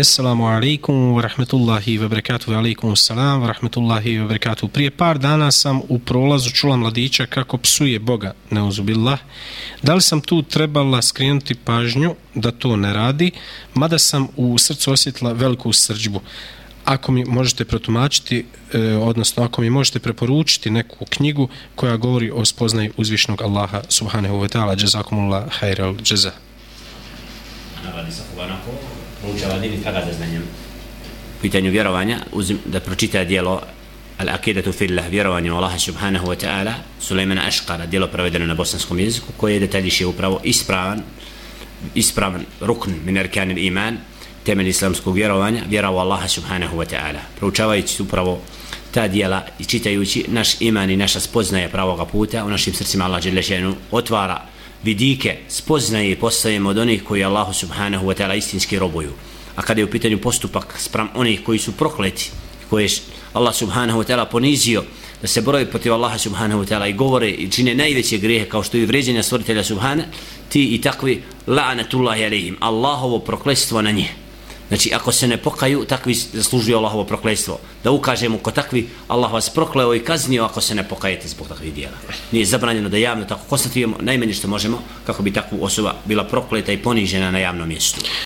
Assalamu alaikum wa rahmetullahi wa barakatuhu alaikum salam wa rahmetullahi wa barakatuhu Prije par dana sam u prolazu čula mladića kako psuje Boga, neuzubillah. Da li sam tu trebala skrenuti pažnju da to ne radi, mada sam u srcu osjetila veliku srđbu. Ako mi možete protumačiti, e, odnosno ako mi možete preporučiti neku knjigu koja govori o spoznaju uzvišnog Allaha subhanahu wa ta'ala, jazakumullah, hajral, jazah. Navadi sa proučava din i traga za znanjem. U pitanju vjerovanja, uzim, da pročita dijelo Al-Akidatu Fillah, vjerovanje u Allaha subhanahu wa ta'ala, Sulejmana Aškara, dijelo prevedeno na bosanskom jeziku, koje je detaljiše upravo ispravan, ispravan rukn min arkanil iman, temelj islamskog vjerovanja, vjera u Allaha subhanahu wa ta'ala. Proučavajući upravo ta dijela i čitajući naš iman i naša spoznaje pravoga puta, u našim srcima Allah Đelešenu otvara vidike spoznaje i postajemo od onih koji Allahu subhanahu wa ta'ala istinski robuju. A kada je u pitanju postupak sprem onih koji su prokleti, koje je Allah subhanahu wa ta'ala ponizio da se broje protiv Allaha subhanahu wa ta'ala i govore i čine najveće grehe kao što je vređenja stvoritelja subhana, ti i takvi la'anatullahi alihim, Allahovo prokletstvo na njih. Znači, ako se ne pokaju, takvi zaslužuju Allahovo prokletstvo. Da ukažemo ko takvi, Allah vas prokleo i kaznio ako se ne pokajete zbog takvih dijela. Nije zabranjeno da javno tako konstatujemo najmanje što možemo kako bi takvu osoba bila prokleta i ponižena na javnom mjestu.